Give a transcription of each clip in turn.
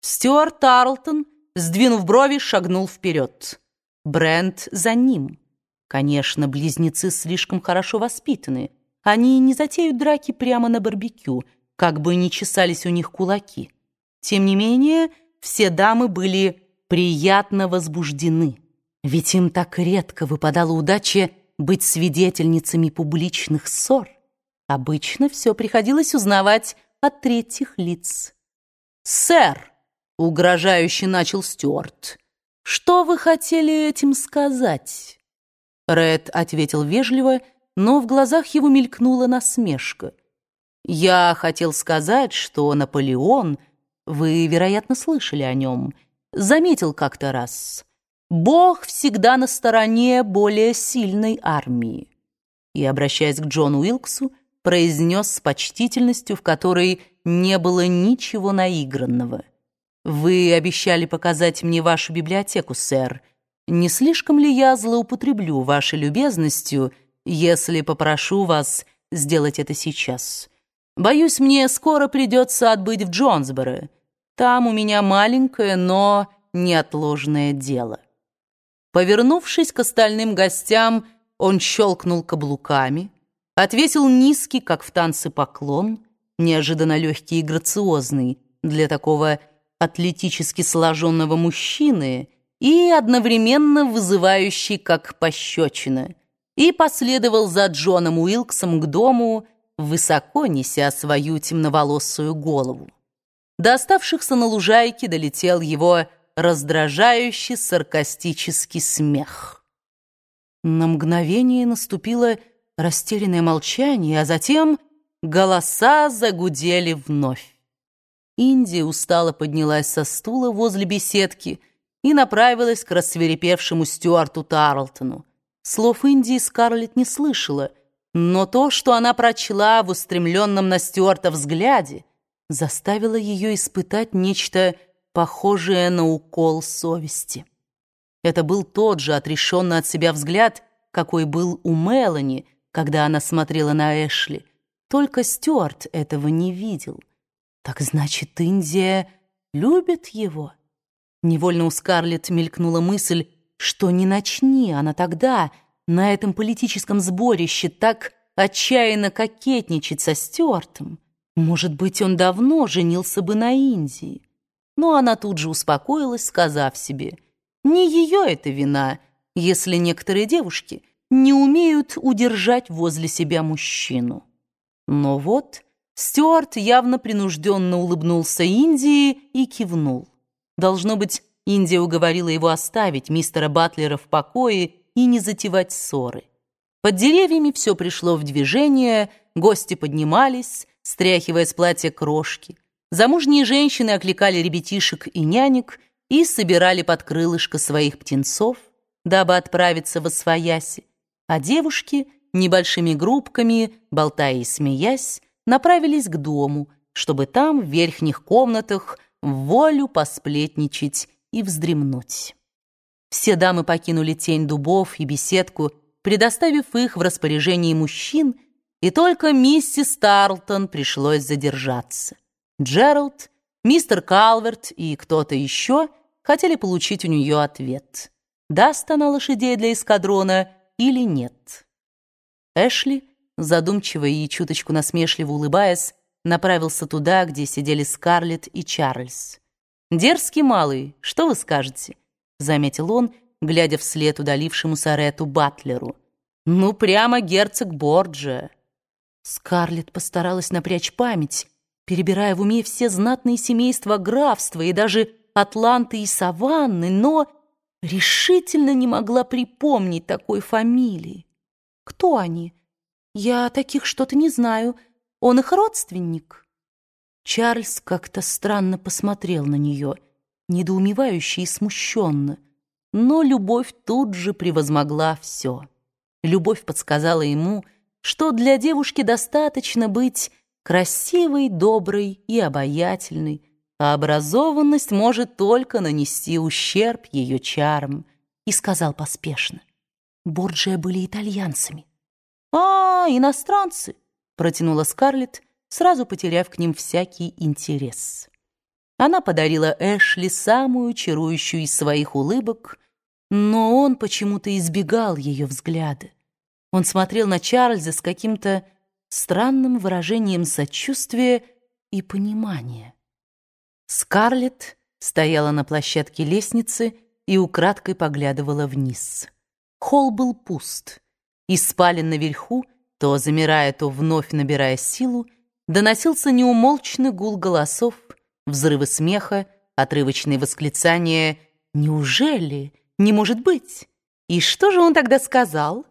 Стюарт Тарлтон, сдвинув брови, шагнул вперед. Брент за ним. Конечно, близнецы слишком хорошо воспитаны. Они не затеют драки прямо на барбекю, как бы ни чесались у них кулаки. Тем не менее, все дамы были приятно возбуждены. Ведь им так редко выпадала удача быть свидетельницами публичных ссор. Обычно все приходилось узнавать от третьих лиц. «Сэр!» — угрожающе начал Стюарт. «Что вы хотели этим сказать?» Ред ответил вежливо, но в глазах его мелькнула насмешка. «Я хотел сказать, что Наполеон, вы, вероятно, слышали о нем, заметил как-то раз, Бог всегда на стороне более сильной армии». И, обращаясь к Джону Уилксу, произнес с почтительностью, в которой не было ничего наигранного. «Вы обещали показать мне вашу библиотеку, сэр. Не слишком ли я злоупотреблю вашей любезностью, если попрошу вас сделать это сейчас? Боюсь, мне скоро придется отбыть в Джонсборо. Там у меня маленькое, но неотложное дело». Повернувшись к остальным гостям, он щелкнул каблуками, отвесил низкий, как в танце, поклон — неожиданно легкий и грациозный для такого атлетически сложенного мужчины и одновременно вызывающий, как пощечина, и последовал за Джоном Уилксом к дому, высоко неся свою темноволосую голову. До оставшихся на лужайке долетел его раздражающий саркастический смех. На мгновение наступило растерянное молчание, а затем Голоса загудели вновь. Индия устало поднялась со стула возле беседки и направилась к рассверепевшему Стюарту Тарлтону. Слов Индии Скарлетт не слышала, но то, что она прочла в устремленном на Стюарта взгляде, заставило ее испытать нечто похожее на укол совести. Это был тот же отрешенный от себя взгляд, какой был у Мелани, когда она смотрела на Эшли. Только Стюарт этого не видел. Так значит, Индия любит его? Невольно у Скарлетт мелькнула мысль, что не начни она тогда на этом политическом сборище так отчаянно кокетничать со Стюартом. Может быть, он давно женился бы на Индии. Но она тут же успокоилась, сказав себе, не ее это вина, если некоторые девушки не умеют удержать возле себя мужчину. Но вот Стюарт явно принужденно улыбнулся Индии и кивнул. Должно быть, Индия уговорила его оставить мистера Батлера в покое и не затевать ссоры. Под деревьями все пришло в движение, гости поднимались, стряхивая с платья крошки. Замужние женщины окликали ребятишек и нянек и собирали под крылышко своих птенцов, дабы отправиться во свояси, а девушки — небольшими группками, болтая и смеясь, направились к дому, чтобы там, в верхних комнатах, волю посплетничать и вздремнуть. Все дамы покинули тень дубов и беседку, предоставив их в распоряжении мужчин, и только миссис Тарлтон пришлось задержаться. Джеральд, мистер Калверт и кто-то еще хотели получить у нее ответ, даст она лошадей для эскадрона или нет. Эшли, задумчиво и чуточку насмешливо улыбаясь, направился туда, где сидели Скарлетт и Чарльз. «Дерзкий малый, что вы скажете?» — заметил он, глядя вслед удалившемуся Рету Батлеру. «Ну, прямо герцог Борджа». Скарлетт постаралась напрячь память, перебирая в уме все знатные семейства графства и даже Атланты и Саванны, но решительно не могла припомнить такой фамилии. Кто они? Я таких что-то не знаю. Он их родственник?» Чарльз как-то странно посмотрел на нее, недоумевающе и смущенно. Но любовь тут же превозмогла все. Любовь подсказала ему, что для девушки достаточно быть красивой, доброй и обаятельной, а образованность может только нанести ущерб ее чарам, и сказал поспешно. Борджия были итальянцами. «А, иностранцы!» — протянула Скарлетт, сразу потеряв к ним всякий интерес. Она подарила Эшли самую чарующую из своих улыбок, но он почему-то избегал ее взгляда. Он смотрел на Чарльза с каким-то странным выражением сочувствия и понимания. Скарлетт стояла на площадке лестницы и украдкой поглядывала вниз. Холл был пуст. Из спален наверху, то замирая, то вновь набирая силу, доносился неумолчный гул голосов, взрывы смеха, отрывочные восклицания «Неужели? Не может быть!» И что же он тогда сказал?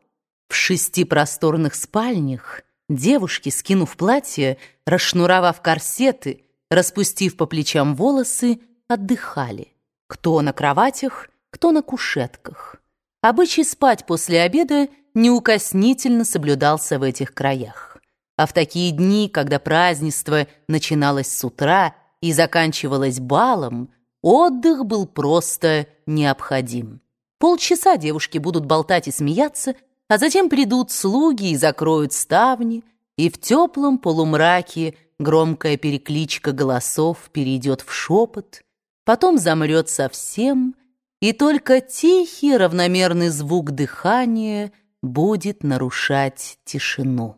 В шести просторных спальнях девушки, скинув платье, расшнуровав корсеты, распустив по плечам волосы, отдыхали. Кто на кроватях, кто на кушетках. Обычай спать после обеда неукоснительно соблюдался в этих краях. А в такие дни, когда празднество начиналось с утра и заканчивалось балом, отдых был просто необходим. Полчаса девушки будут болтать и смеяться, а затем придут слуги и закроют ставни, и в теплом полумраке громкая перекличка голосов перейдет в шепот, потом замрет совсем, и только тихий равномерный звук дыхания будет нарушать тишину.